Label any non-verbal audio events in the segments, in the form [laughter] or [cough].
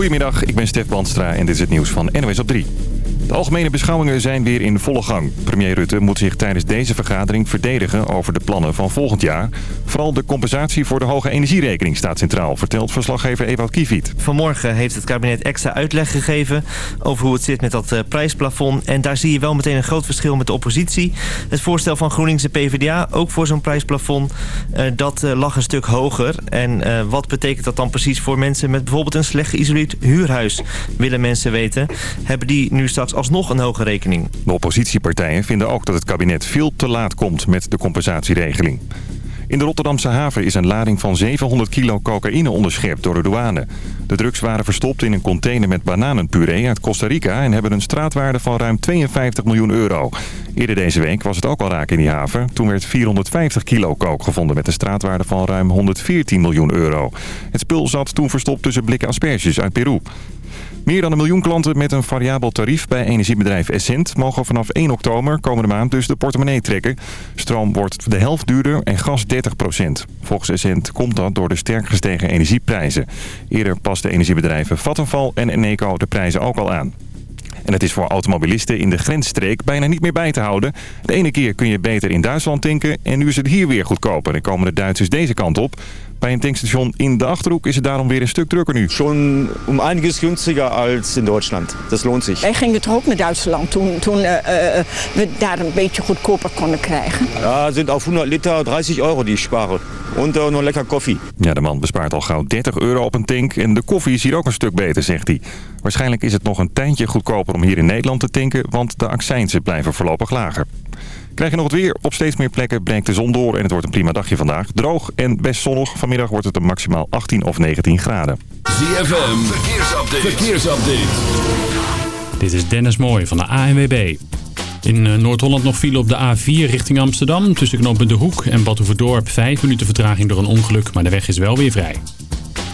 Goedemiddag, ik ben Stef Bandstra en dit is het nieuws van NOS op 3. De algemene beschouwingen zijn weer in volle gang. Premier Rutte moet zich tijdens deze vergadering verdedigen over de plannen van volgend jaar. Vooral de compensatie voor de hoge energierekening staat centraal, vertelt verslaggever Ewout Kiefiet. Vanmorgen heeft het kabinet extra uitleg gegeven over hoe het zit met dat uh, prijsplafond. En daar zie je wel meteen een groot verschil met de oppositie. Het voorstel van GroenLinks en PvdA, ook voor zo'n prijsplafond, uh, dat uh, lag een stuk hoger. En wat betekent dat dan precies voor mensen met bijvoorbeeld een slecht geïsoleerd huurhuis? Willen mensen weten. Hebben die nu straks alsnog een hoge rekening. De oppositiepartijen vinden ook dat het kabinet veel te laat komt met de compensatieregeling. In de Rotterdamse haven is een lading van 700 kilo cocaïne onderschept door de douane. De drugs waren verstopt in een container met bananenpuree uit Costa Rica... en hebben een straatwaarde van ruim 52 miljoen euro. Eerder deze week was het ook al raak in die haven. Toen werd 450 kilo kook gevonden met een straatwaarde van ruim 114 miljoen euro. Het spul zat toen verstopt tussen blikken asperges uit Peru. Meer dan een miljoen klanten met een variabel tarief bij energiebedrijf Essent... mogen vanaf 1 oktober komende maand dus de portemonnee trekken. Stroom wordt de helft duurder en gas 30% Volgens Essent komt dat door de sterk gestegen energieprijzen. Eerder pasten energiebedrijven Vattenfall en Eneco de prijzen ook al aan. En het is voor automobilisten in de grensstreek bijna niet meer bij te houden. De ene keer kun je beter in Duitsland tanken en nu is het hier weer goedkoper. En komen de Duitsers deze kant op. Bij een tankstation in de Achterhoek is het daarom weer een stuk drukker nu. Schon um einiges günstiger als in Duitsland. Dat loont zich. Wij gingen toch ook naar Duitsland toen, toen uh, uh, we daar een beetje goedkoper konden krijgen. Ja, zijn op 100 liter 30 euro die ik sparen. En uh, nog lekker koffie. Ja, de man bespaart al gauw 30 euro op een tank. En de koffie is hier ook een stuk beter, zegt hij. Waarschijnlijk is het nog een tijdje goedkoper om hier in Nederland te tanken... want de accijnsen blijven voorlopig lager. Krijg je nog het weer. Op steeds meer plekken breekt de zon door en het wordt een prima dagje vandaag. Droog en best zonnig. Vanmiddag wordt het een maximaal 18 of 19 graden. ZFM, verkeersupdate. verkeersupdate. Dit is Dennis Mooij van de ANWB. In Noord-Holland nog file op de A4 richting Amsterdam. Tussen knooppunt De Hoek en Badhoevedorp. 5 minuten vertraging door een ongeluk, maar de weg is wel weer vrij.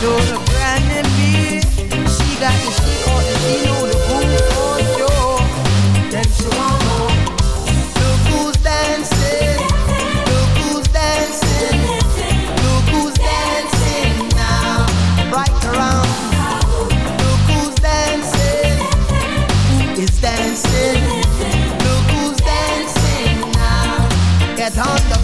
Joe's brand new. She got the shit on the the look who's dancing. Look who's dancing. Look who's dancing now. Right around. Look who's dancing. Dancing? Look who's dancing now. Get on the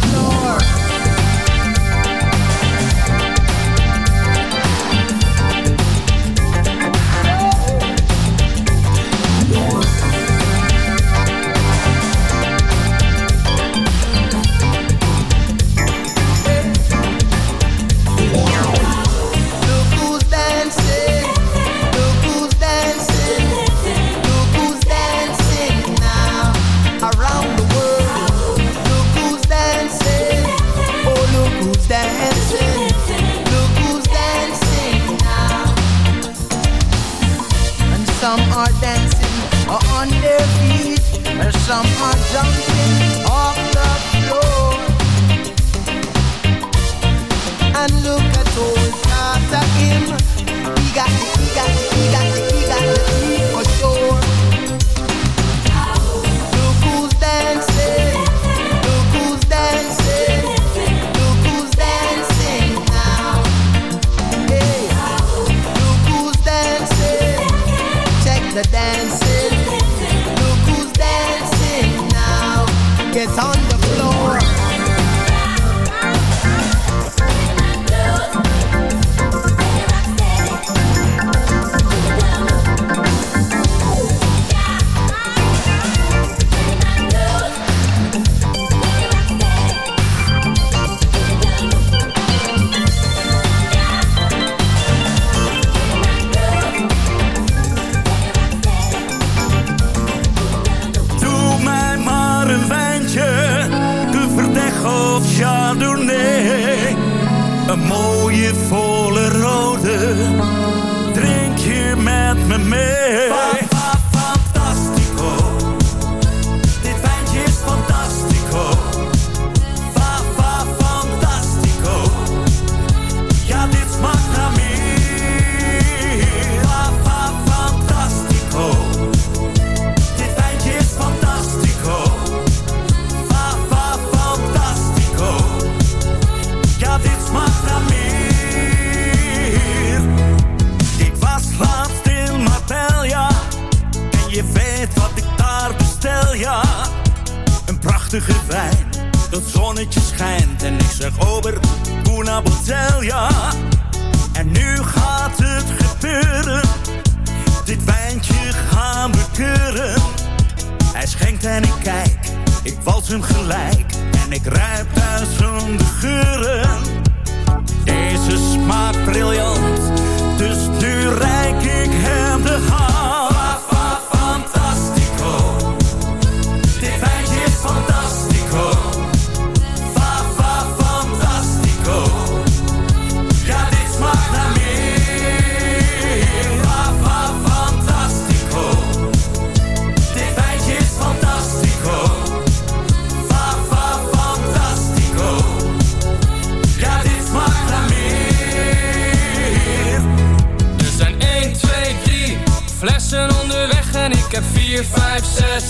heb 4, 5, 6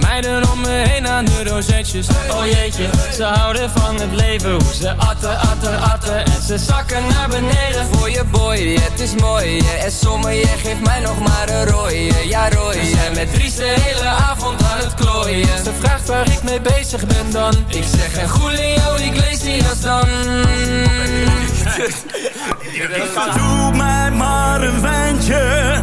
meiden om me heen aan de rozetjes. Oh jeetje, ze houden van het leven, hoe ze atten, atten, atten en ze zakken naar beneden. Voor je boy, het is mooi. En sommige geeft mij nog maar een rooie, ja rooie. We zijn met Dries de hele avond aan het klooien. Ze vraagt waar ik mee bezig ben dan. Ik zeg en Julio Iglesias dan. [laughs] Doe mij maar een wijntje,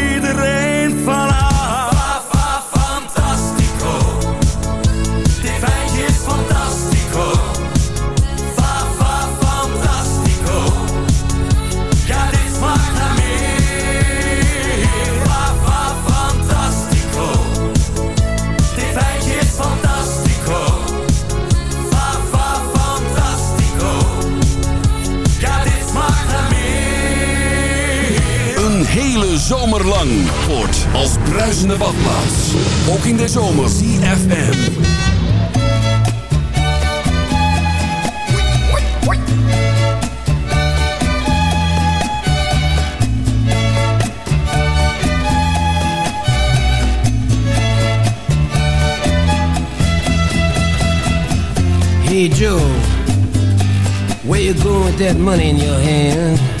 hele zomer lang wordt als bruisende badplaats. Ook in de zomer. CFM. Hey Joe, where you going with that money in your hand?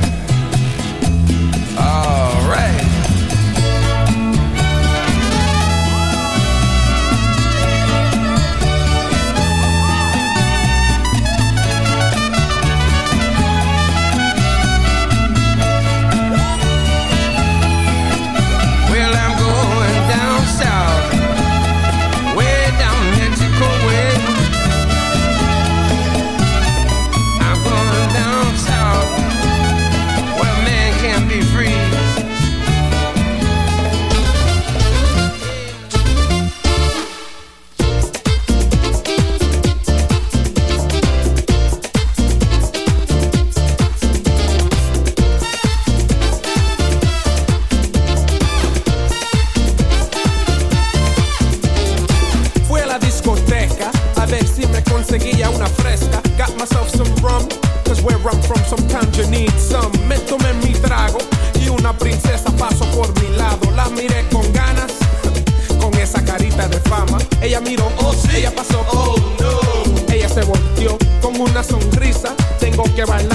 Que bailar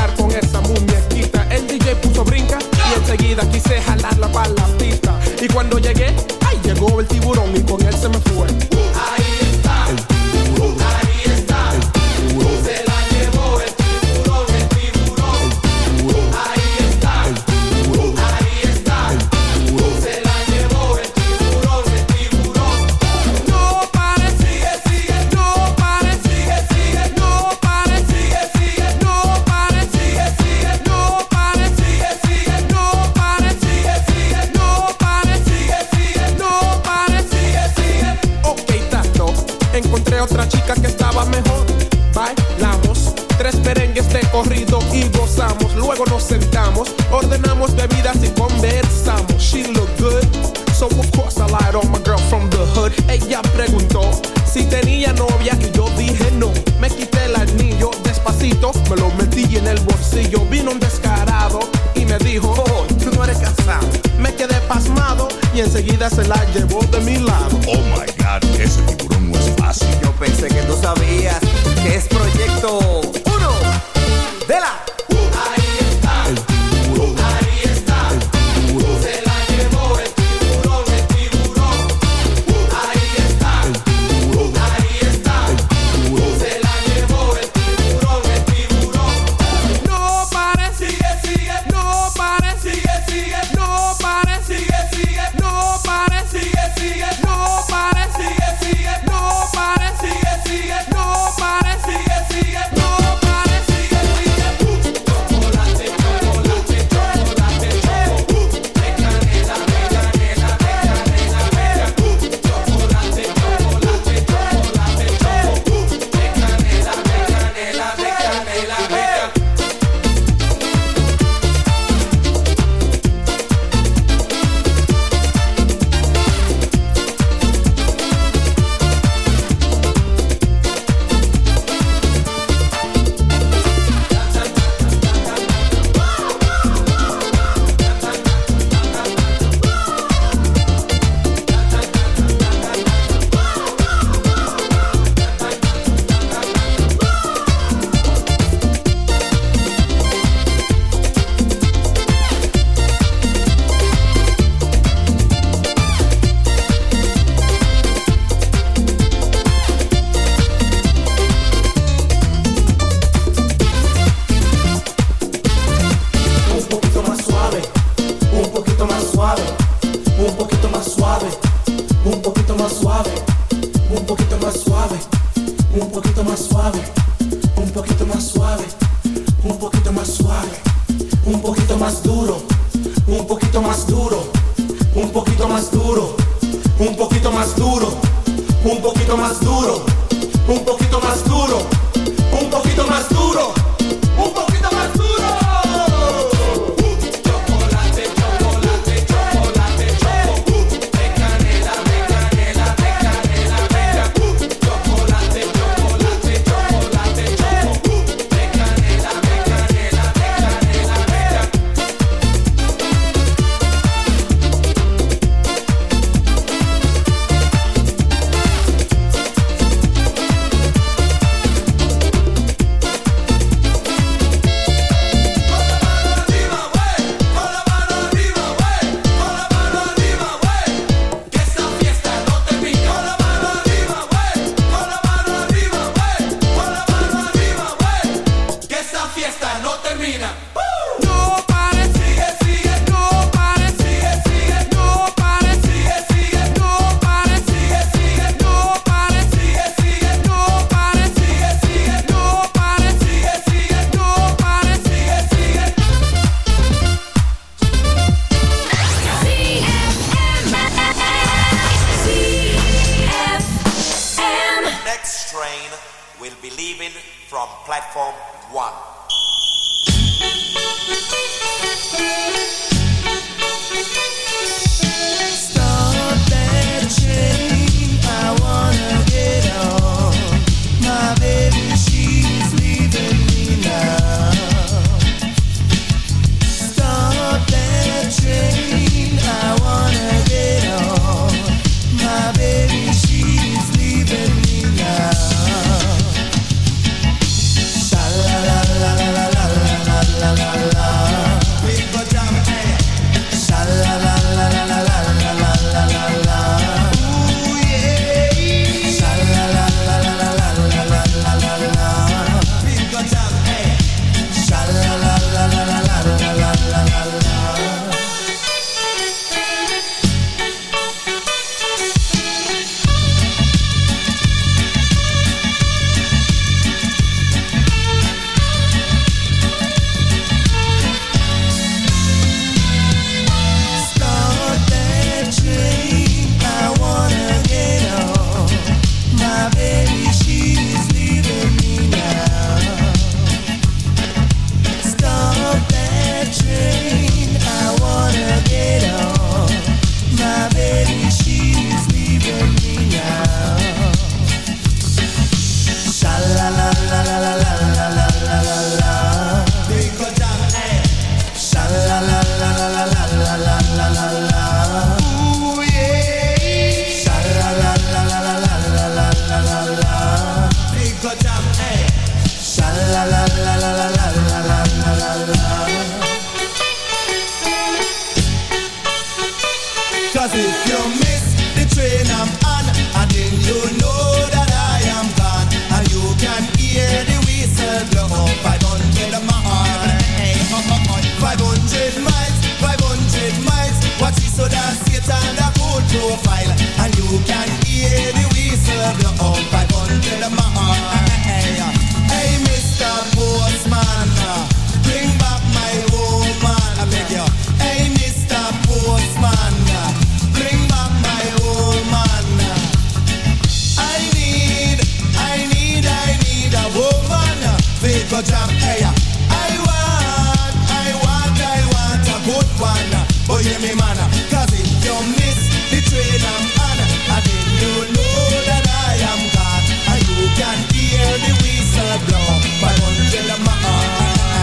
train I'm on. I then you know that I am God. And you can hear the whistle blow. 500 miles,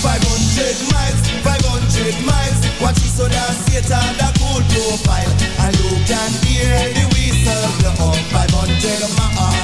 500 miles, 500 miles. Watch it so that Satan the cool profile. And you can hear the whistle blow. 500 miles.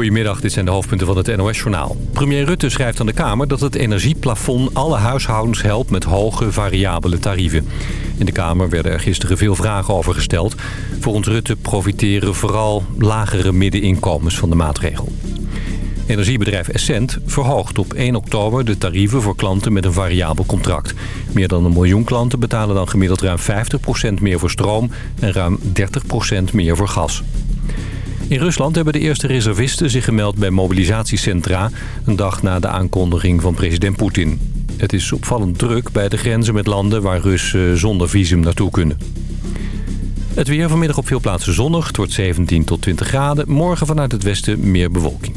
Goedemiddag, dit zijn de hoofdpunten van het NOS-journaal. Premier Rutte schrijft aan de Kamer dat het energieplafond alle huishoudens helpt met hoge variabele tarieven. In de Kamer werden er gisteren veel vragen over gesteld. Volgens Rutte profiteren vooral lagere middeninkomens van de maatregel. Energiebedrijf Essent verhoogt op 1 oktober de tarieven voor klanten met een variabel contract. Meer dan een miljoen klanten betalen dan gemiddeld ruim 50% meer voor stroom en ruim 30% meer voor gas. In Rusland hebben de eerste reservisten zich gemeld bij mobilisatiecentra... een dag na de aankondiging van president Poetin. Het is opvallend druk bij de grenzen met landen waar Russen zonder visum naartoe kunnen. Het weer vanmiddag op veel plaatsen zonnig. Het wordt 17 tot 20 graden. Morgen vanuit het westen meer bewolking.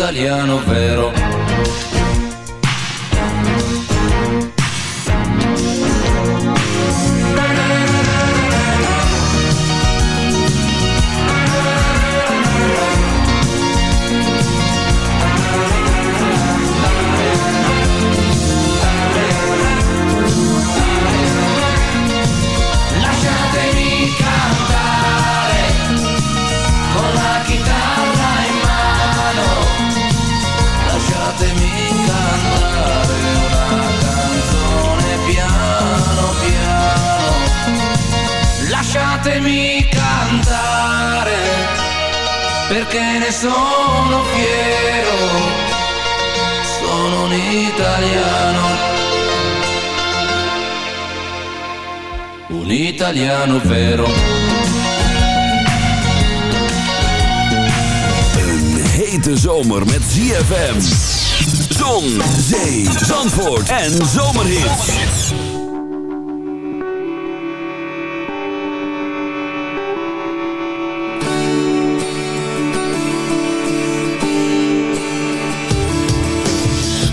italiano vero. Italiano vero. Een hete zomer met ZFM. Zon, zee, zandvoort en zomerhits.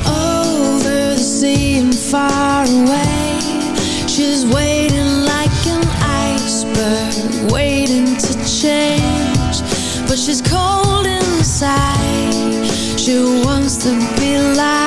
over the sea and far away. She's cold inside. She wants to be like